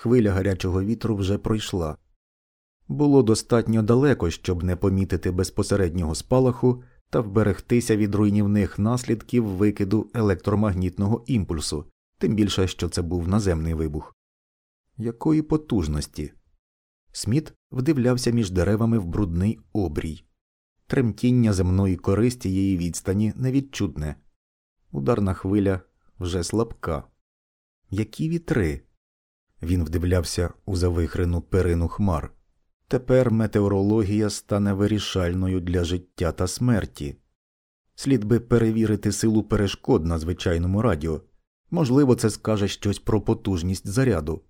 Хвиля гарячого вітру вже пройшла. Було достатньо далеко, щоб не помітити безпосереднього спалаху та вберегтися від руйнівних наслідків викиду електромагнітного імпульсу, тим більше, що це був наземний вибух. Якої потужності? Сміт вдивлявся між деревами в брудний обрій. Тремтіння земної кори з тієї відстані невідчутне. Ударна хвиля вже слабка. Які вітри? Він вдивлявся у завихрену перину хмар. Тепер метеорологія стане вирішальною для життя та смерті. Слід би перевірити силу перешкод на звичайному радіо. Можливо, це скаже щось про потужність заряду.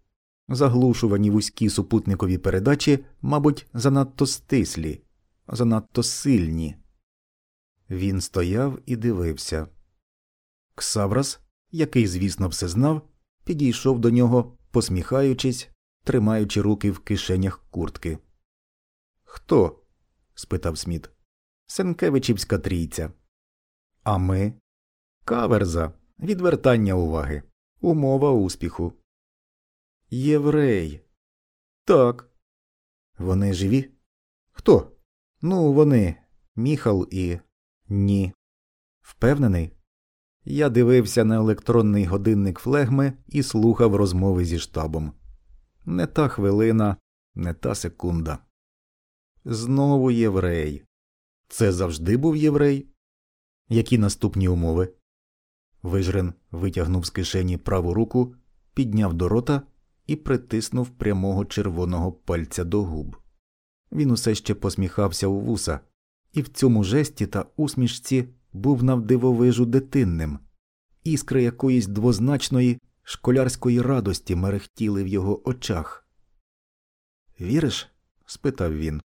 Заглушувані вузькі супутникові передачі, мабуть, занадто стислі, занадто сильні. Він стояв і дивився. Ксаврас, який, звісно, все знав, підійшов до нього, посміхаючись, тримаючи руки в кишенях куртки. Хто? спитав Сміт. Сенкевичівська трійця. А ми? Каверза, відвертання уваги, умова успіху. Єврей. Так. Вони живі? Хто? Ну, вони. Міхал і. Ні. Впевнений? Я дивився на електронний годинник флегми і слухав розмови зі штабом. Не та хвилина, не та секунда. Знову єврей. Це завжди був єврей? Які наступні умови? Вижрен витягнув з кишені праву руку, підняв до рота і притиснув прямого червоного пальця до губ. Він усе ще посміхався у вуса, і в цьому жесті та усмішці був навдивовижу дитинним, іскри якоїсь двозначної школярської радості мерехтіли в його очах. Віриш? спитав він.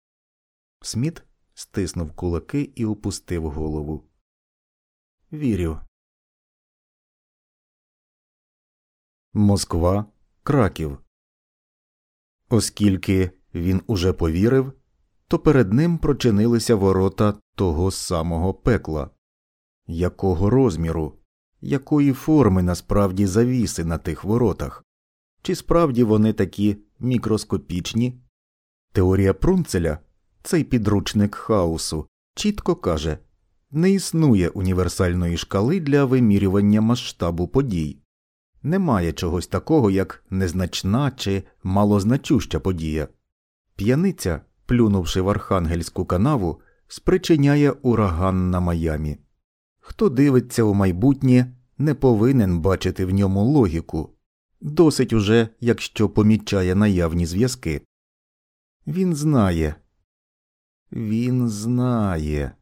Сміт стиснув кулаки і опустив голову. Вірю. Москва, Краків. Оскільки він уже повірив, то перед ним прочинилися ворота того самого пекла. Якого розміру, якої форми насправді завіси на тих воротах? Чи справді вони такі мікроскопічні? Теорія Прунцеля, цей підручник хаосу, чітко каже не існує універсальної шкали для вимірювання масштабу подій. Немає чогось такого, як незначна чи малозначуща подія. П'яниця, плюнувши в архангельську канаву, спричиняє ураган на Майамі. Хто дивиться у майбутнє, не повинен бачити в ньому логіку, досить уже, якщо помічає наявні зв'язки. Він знає, він знає.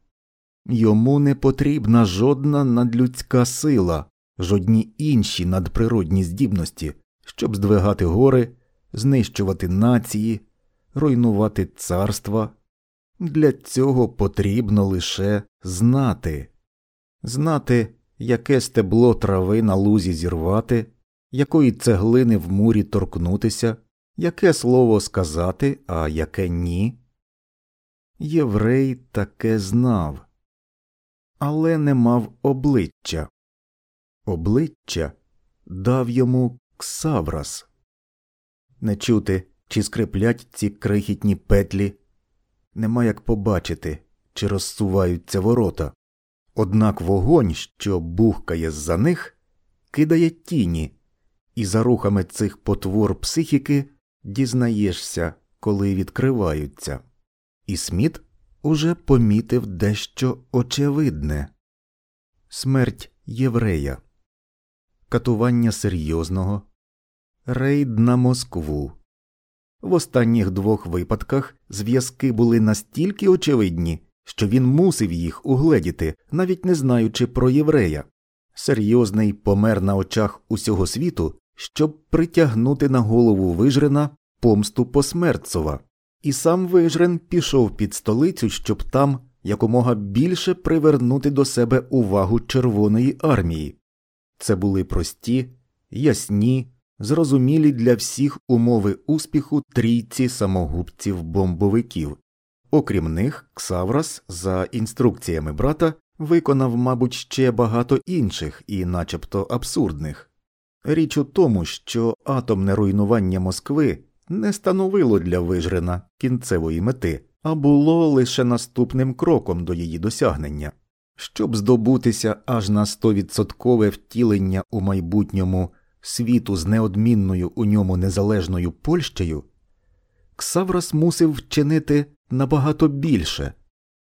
Йому не потрібна жодна надлюдська сила, жодні інші надприродні здібності, щоб здвигати гори, знищувати нації, руйнувати царства. Для цього потрібно лише знати, знати, яке стебло трави на лузі зірвати, якої цеглини в мурі торкнутися, яке слово сказати, а яке ні. Єврей таке знав, але не мав обличчя. Обличчя дав йому ксаврас. Не чути, чи скриплять ці крихітні петлі, нема як побачити, чи розсуваються ворота. Однак вогонь, що бухкає з за них, кидає тіні, і за рухами цих потвор психіки дізнаєшся, коли відкриваються. І Сміт уже помітив дещо очевидне смерть єврея, катування серйозного, рейд на Москву. В останніх двох випадках зв'язки були настільки очевидні, що він мусив їх угледіти, навіть не знаючи про єврея. Серйозний помер на очах усього світу, щоб притягнути на голову вижрена помсту посмертцова і сам Вижрен пішов під столицю, щоб там якомога більше привернути до себе увагу Червоної армії. Це були прості, ясні, зрозумілі для всіх умови успіху трійці самогубців бомбовиків. Окрім них, Ксаврас, за інструкціями брата, виконав, мабуть, ще багато інших і начебто абсурдних. Річ у тому, що атомне руйнування Москви не становило для Вижрина кінцевої мети, а було лише наступним кроком до її досягнення. Щоб здобутися аж на стовідсоткове втілення у майбутньому світу з неодмінною у ньому незалежною Польщею, Ксаврас мусив вчинити набагато більше,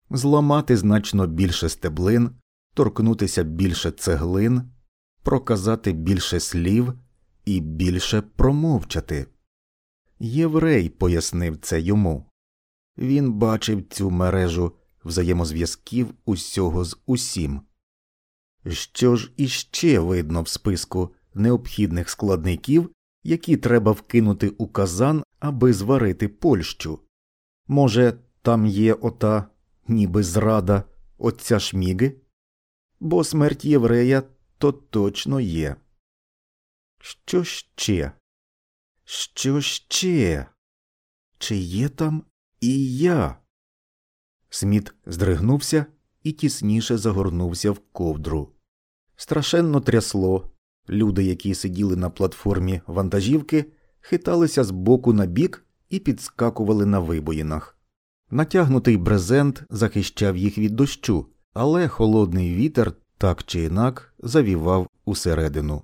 зламати значно більше стеблин, торкнутися більше цеглин, проказати більше слів і більше промовчати. Єврей пояснив це йому. Він бачив цю мережу взаємозв'язків усього з усім. Що ж іще видно в списку необхідних складників, які треба вкинути у казан, аби зварити Польщу? Може, там є ота, ніби зрада отця шміги? Бо смерть єврея то точно є. Що ще? Що ще? Чи є там і я? Сміт здригнувся і тісніше загорнувся в ковдру. Страшенно трясло. Люди, які сиділи на платформі вантажівки, хиталися з боку на бік і підскакували на вибоїнах. Натягнутий брезент захищав їх від дощу, але холодний вітер так чи інак завівав усередину.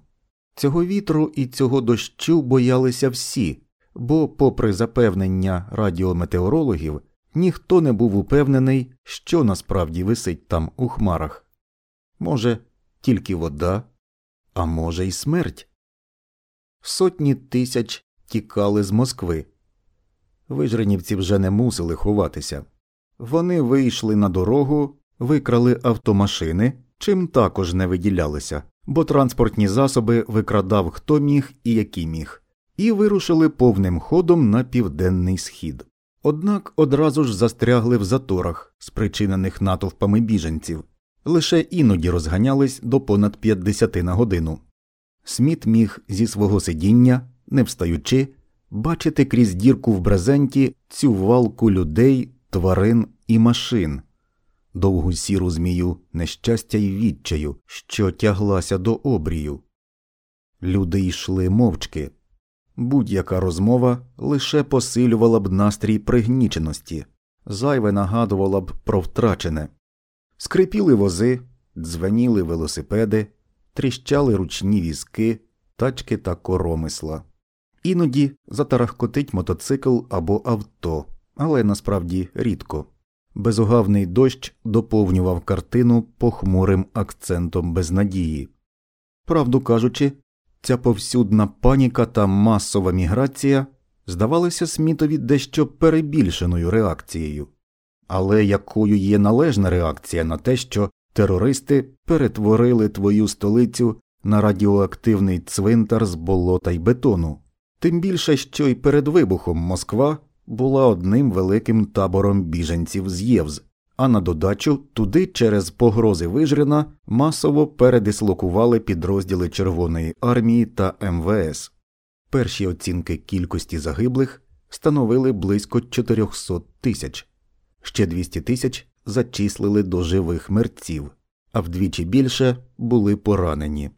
Цього вітру і цього дощу боялися всі, бо, попри запевнення радіометеорологів, ніхто не був упевнений, що насправді висить там у хмарах. Може, тільки вода, а може, й смерть. Сотні тисяч тікали з Москви. Вижренівці вже не мусили ховатися. Вони вийшли на дорогу, викрали автомашини, чим також не виділялися, бо транспортні засоби викрадав хто міг і який міг, і вирушили повним ходом на південний схід. Однак одразу ж застрягли в заторах, спричинених натовпами біженців, лише іноді розганялись до понад 50 на годину. Сміт міг зі свого сидіння, не встаючи, бачити крізь дірку в брезенті цю валку людей, тварин і машин, довгу сіру змію нещастя й відчаю, що тяглася до обрію. Люди йшли мовчки. Будь-яка розмова лише посилювала б настрій пригніченості, зайве нагадувала б про втрачене. Скрипіли вози, дзвеніли велосипеди, тріщали ручні візки, тачки та коромисла. Іноді затарахкотить мотоцикл або авто, але насправді рідко. Безугавний дощ доповнював картину похмурим акцентом безнадії. Правду кажучи, ця повсюдна паніка та масова міграція здавалися Смітові дещо перебільшеною реакцією, але якою є належна реакція на те, що терористи перетворили твою столицю на радіоактивний цвинтар з болота й бетону, тим більше, що й перед вибухом Москва була одним великим табором біженців з Євз, а на додачу туди через погрози Вижрина масово передислокували підрозділи Червоної армії та МВС. Перші оцінки кількості загиблих становили близько 400 тисяч, ще 200 тисяч зачислили до живих мерців, а вдвічі більше були поранені.